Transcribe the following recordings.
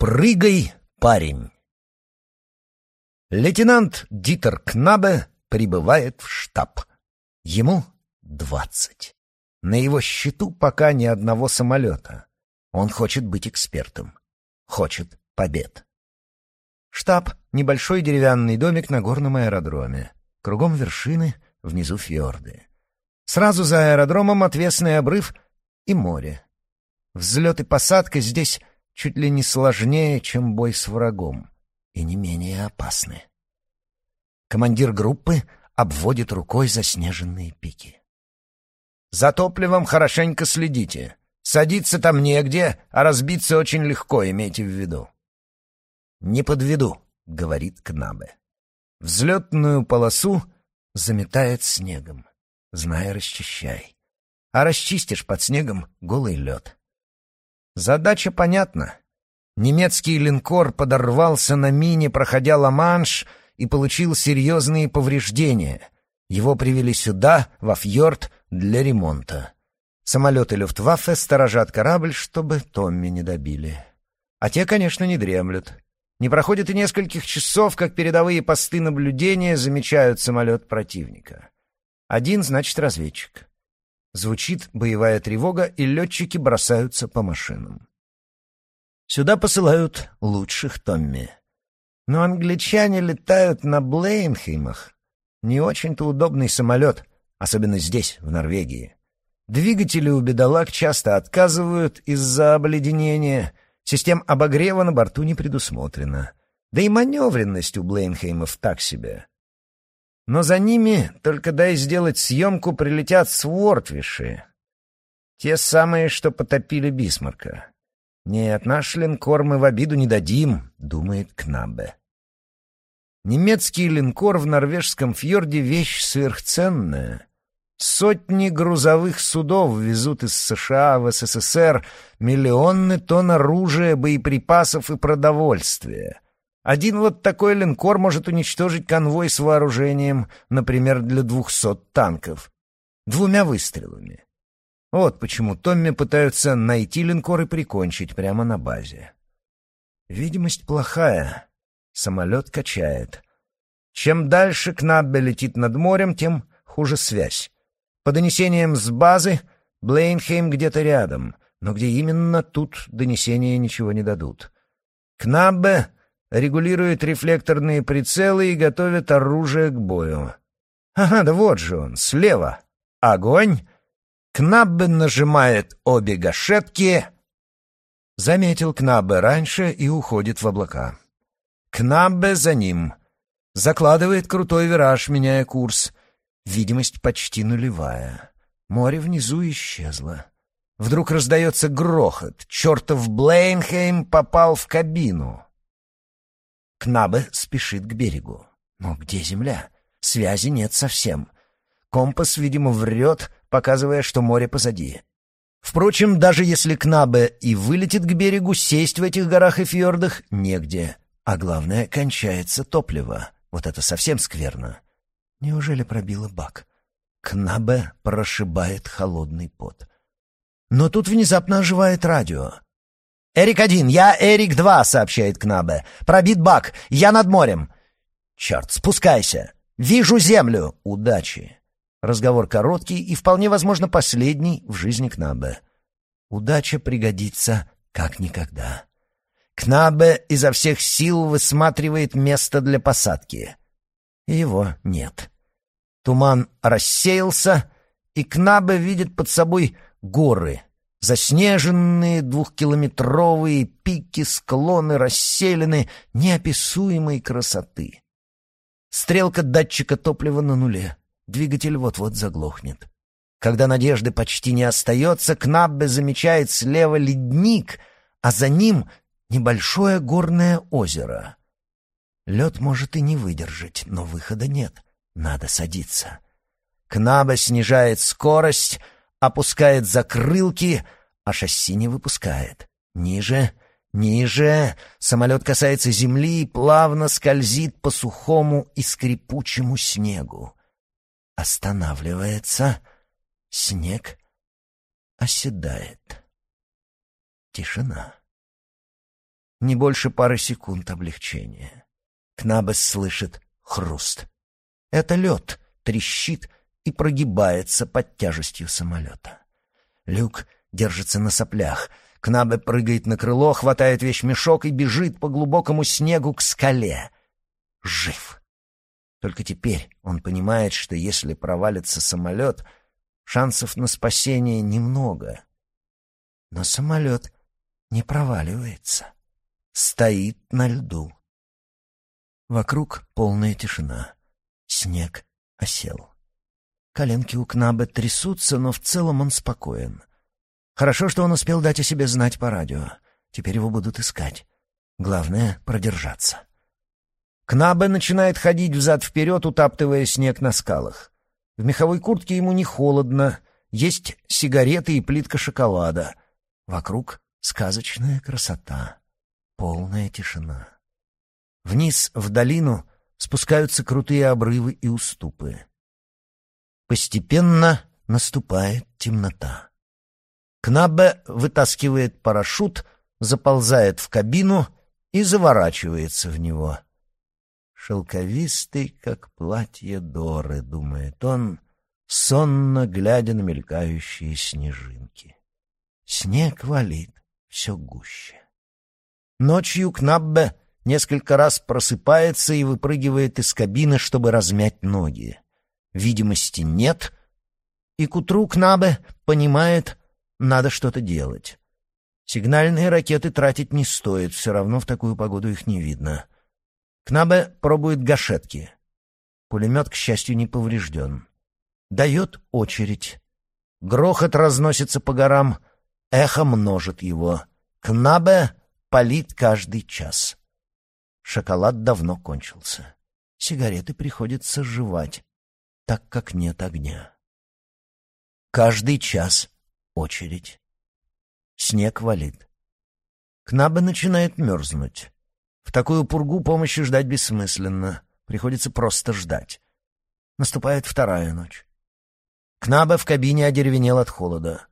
Прыгай, парень! Лейтенант Дитер Кнабе прибывает в штаб. Ему двадцать. На его счету пока ни одного самолета. Он хочет быть экспертом. Хочет побед. Штаб — небольшой деревянный домик на горном аэродроме. Кругом вершины, внизу фьорды. Сразу за аэродромом отвесный обрыв и море. Взлет и посадка здесь чуть ли не сложнее, чем бой с врагом, и не менее опасны. Командир группы обводит рукой заснеженные пики. «За топливом хорошенько следите. Садиться там негде, а разбиться очень легко, имейте в виду». «Не подведу», — говорит Кнабе. Взлетную полосу заметает снегом. Знай, расчищай. А расчистишь под снегом голый лед. Задача понятна. Немецкий линкор подорвался на мине, проходя Ла-Манш, и получил серьезные повреждения. Его привели сюда, во фьорд, для ремонта. Самолеты Люфтваффе сторожат корабль, чтобы Томми не добили. А те, конечно, не дремлют. Не проходит и нескольких часов, как передовые посты наблюдения замечают самолет противника. Один, значит, разведчик. Звучит боевая тревога, и летчики бросаются по машинам. Сюда посылают лучших Томми. Но англичане летают на Блейнхеймах. Не очень-то удобный самолет, особенно здесь, в Норвегии. Двигатели у бедолаг часто отказывают из-за обледенения — Систем обогрева на борту не предусмотрено. Да и маневренность у Блейнхеймов так себе. Но за ними, только дай сделать съемку, прилетят свортвиши. Те самые, что потопили Бисмарка. Нет, наш линкор мы в обиду не дадим, думает Кнабе. Немецкий линкор в норвежском фьорде — вещь сверхценная. Сотни грузовых судов везут из США в СССР миллионы тонн оружия, боеприпасов и продовольствия. Один вот такой линкор может уничтожить конвой с вооружением, например, для двухсот танков. Двумя выстрелами. Вот почему Томми пытаются найти линкор и прикончить прямо на базе. Видимость плохая. Самолет качает. Чем дальше Кнаббе летит над морем, тем хуже связь. По донесениям с базы, Блейнхейм где-то рядом, но где именно, тут донесения ничего не дадут. Кнаббе регулирует рефлекторные прицелы и готовит оружие к бою. Ага, да вот же он, слева. Огонь. Кнаббе нажимает обе гашетки. Заметил Кнаббе раньше и уходит в облака. Кнаббе за ним. Закладывает крутой вираж, меняя курс. Видимость почти нулевая. Море внизу исчезло. Вдруг раздается грохот. Чертов Блейнхейм попал в кабину. Кнабе спешит к берегу. Но где земля? Связи нет совсем. Компас, видимо, врет, показывая, что море позади. Впрочем, даже если Кнабе и вылетит к берегу, сесть в этих горах и фьордах негде. А главное, кончается топливо. Вот это совсем скверно. Неужели пробила бак? Кнабе прошибает холодный пот. Но тут внезапно оживает радио. «Эрик-1, я Эрик-2», — сообщает Кнабе. «Пробит бак, я над морем». «Черт, спускайся! Вижу землю! Удачи!» Разговор короткий и, вполне возможно, последний в жизни Кнабе. Удача пригодится как никогда. Кнабе изо всех сил высматривает место для посадки. Его нет. Туман рассеялся, и Кнабе видит под собой горы, заснеженные двухкилометровые пики, склоны расселены неописуемой красоты. Стрелка датчика топлива на нуле. Двигатель вот-вот заглохнет. Когда надежды почти не остается, Кнаббе замечает слева ледник, а за ним небольшое горное озеро. Лед может и не выдержать, но выхода нет. Надо садиться. Кнаба снижает скорость, опускает закрылки, а шасси не выпускает. Ниже, ниже. Самолет касается земли и плавно скользит по сухому и скрипучему снегу. Останавливается. Снег оседает. Тишина. Не больше пары секунд облегчения. Кнабес слышит хруст. Это лед трещит и прогибается под тяжестью самолета. Люк держится на соплях. Кнабе прыгает на крыло, хватает вещмешок и бежит по глубокому снегу к скале. Жив. Только теперь он понимает, что если провалится самолет, шансов на спасение немного. Но самолет не проваливается. Стоит на льду. Вокруг полная тишина. Снег осел. Коленки у Кнаба трясутся, но в целом он спокоен. Хорошо, что он успел дать о себе знать по радио. Теперь его будут искать. Главное — продержаться. Кнабе начинает ходить взад-вперед, утаптывая снег на скалах. В меховой куртке ему не холодно, есть сигареты и плитка шоколада. Вокруг сказочная красота, полная тишина. Вниз, в долину, спускаются крутые обрывы и уступы. Постепенно наступает темнота. Кнабе вытаскивает парашют, заползает в кабину и заворачивается в него. «Шелковистый, как платье Доры», — думает он, сонно глядя на мелькающие снежинки. Снег валит все гуще. Ночью Кнаббе несколько раз просыпается и выпрыгивает из кабины, чтобы размять ноги. Видимости нет, и к утру Кнабе понимает, надо что-то делать. Сигнальные ракеты тратить не стоит, все равно в такую погоду их не видно. Кнабе пробует гашетки. Пулемет, к счастью, не поврежден. Дает очередь. Грохот разносится по горам, эхо множит его. Кнабе палит каждый час. Шоколад давно кончился. Сигареты приходится жевать, так как нет огня. Каждый час очередь. Снег валит. Кнаба начинает мерзнуть. В такую пургу помощи ждать бессмысленно. Приходится просто ждать. Наступает вторая ночь. Кнаба в кабине одеревенел от холода.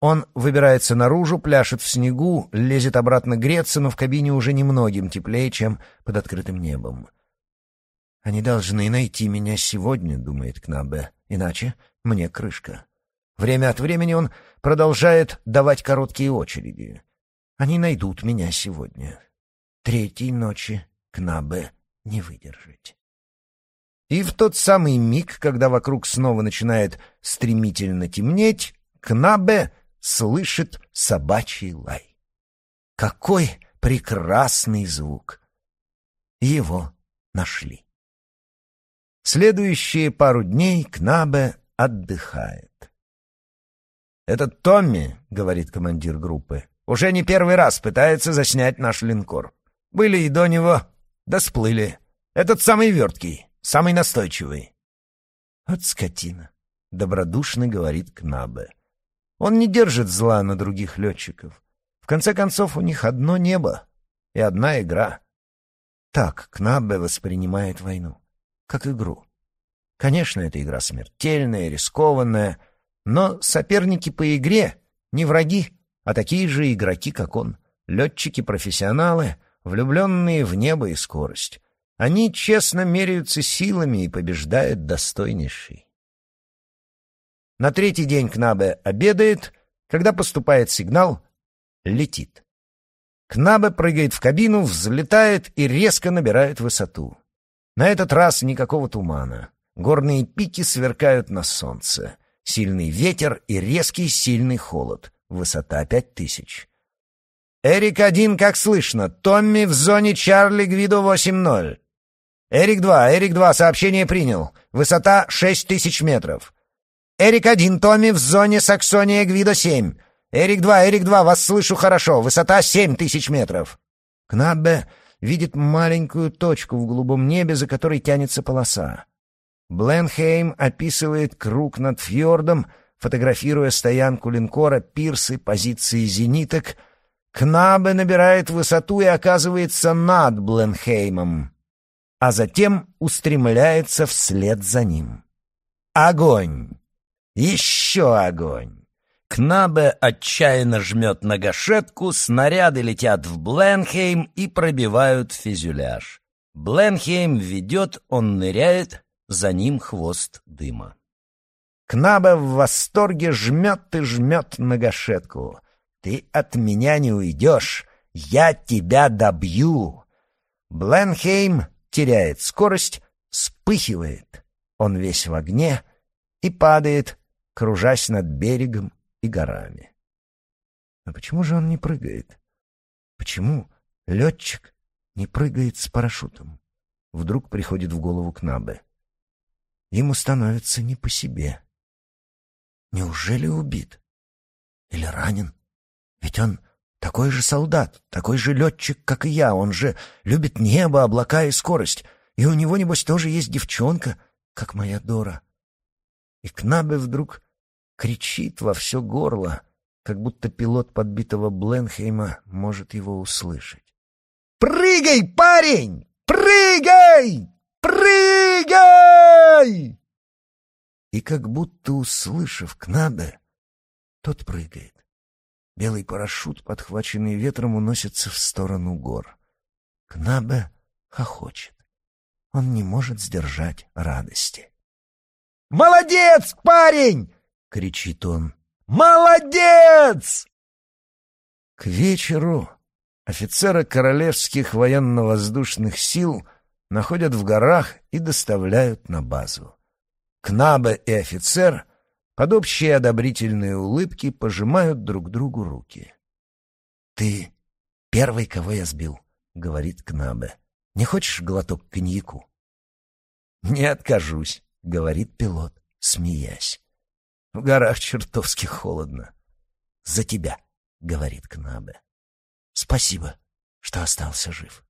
Он выбирается наружу, пляшет в снегу, лезет обратно греться, но в кабине уже немногим теплее, чем под открытым небом. «Они должны найти меня сегодня», — думает Кнабе, — «иначе мне крышка». Время от времени он продолжает давать короткие очереди. Они найдут меня сегодня. Третьей ночи Кнабе не выдержать. И в тот самый миг, когда вокруг снова начинает стремительно темнеть, Кнабе слышит собачий лай. Какой прекрасный звук! Его нашли. Следующие пару дней Кнабе отдыхает. «Этот Томми, — говорит командир группы, — уже не первый раз пытается заснять наш линкор. Были и до него, да сплыли. Этот самый верткий, самый настойчивый». «Вот скотина», — добродушно говорит Кнабе. Он не держит зла на других летчиков. В конце концов, у них одно небо и одна игра. Так Кнабе воспринимает войну, как игру. Конечно, эта игра смертельная, рискованная, но соперники по игре не враги, а такие же игроки, как он. Летчики-профессионалы, влюбленные в небо и скорость. Они честно меряются силами и побеждают достойнейший. На третий день Кнабе обедает, когда поступает сигнал «летит». Кнабе прыгает в кабину, взлетает и резко набирает высоту. На этот раз никакого тумана. Горные пики сверкают на солнце. Сильный ветер и резкий сильный холод. Высота пять тысяч. «Эрик-1, как слышно. Томми в зоне Чарли Гвидо 8-0». «Эрик-2, Эрик-2, сообщение принял. Высота шесть тысяч метров». «Эрик-1, Томми в зоне Саксония Гвидо 7». «Эрик-2, Эрик-2, вас слышу хорошо. Высота семь тысяч метров». Кнаббе видит маленькую точку в голубом небе, за которой тянется полоса. Бленхейм описывает круг над фьордом, фотографируя стоянку линкора, пирсы, позиции зениток. Кнабе набирает высоту и оказывается над Бленхеймом, а затем устремляется вслед за ним. Огонь! Еще огонь! Кнабе отчаянно жмет на гашетку, снаряды летят в Бленхейм и пробивают фюзеляж. Бленхейм ведет, он ныряет, за ним хвост дыма. Кнабе в восторге жмет и жмет на гашетку. «Ты от меня не уйдешь! Я тебя добью!» Бленхейм теряет скорость, вспыхивает. Он весь в огне и падает, кружась над берегом и горами. Но почему же он не прыгает? Почему летчик не прыгает с парашютом? Вдруг приходит в голову Кнабе. Ему становится не по себе. Неужели убит? Или ранен? Ведь он такой же солдат, такой же летчик, как и я. Он же любит небо, облака и скорость. И у него, небось, тоже есть девчонка, как моя Дора. И Кнабе вдруг кричит во все горло, как будто пилот подбитого Бленхейма может его услышать. «Прыгай, парень! Прыгай! Прыгай!» И как будто услышав Кнабе, тот прыгает. Белый парашют, подхваченный ветром, уносится в сторону гор. Кнабе хохочет. Он не может сдержать радости. «Молодец, парень!» — кричит он. «Молодец!» К вечеру офицеры королевских военно-воздушных сил находят в горах и доставляют на базу. Кнабе и офицер под общие одобрительные улыбки пожимают друг другу руки. «Ты первый, кого я сбил», — говорит Кнабе. «Не хочешь глоток коньяку?» «Не откажусь», — говорит пилот, смеясь. В горах чертовски холодно. «За тебя», — говорит Кнабе. «Спасибо, что остался жив».